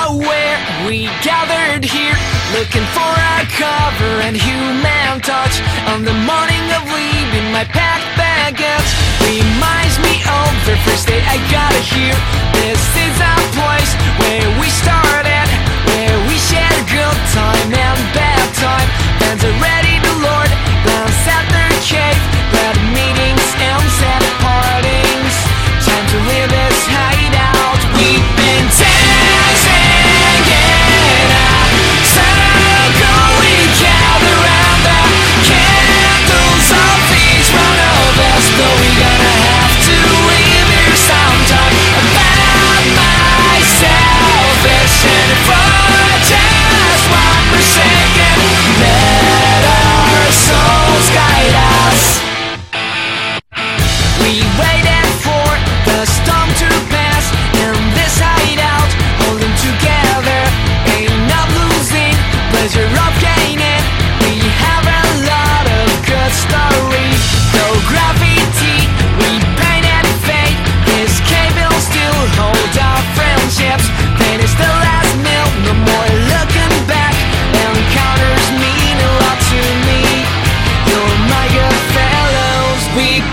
nowhere. We gathered here looking for a cover and human touch. On the morning of leaving, my pack baggage reminds me of the first day I got here.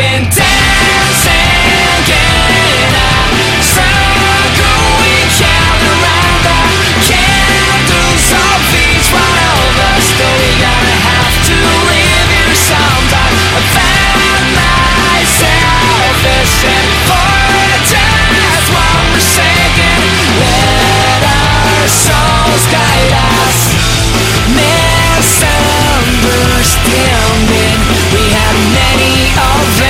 been dancing, circling, around the candles of each one of us. Though we gotta have to leave here sometime. I found myself for death while we're. Let our souls guide us. Misunderstanding, we many of them.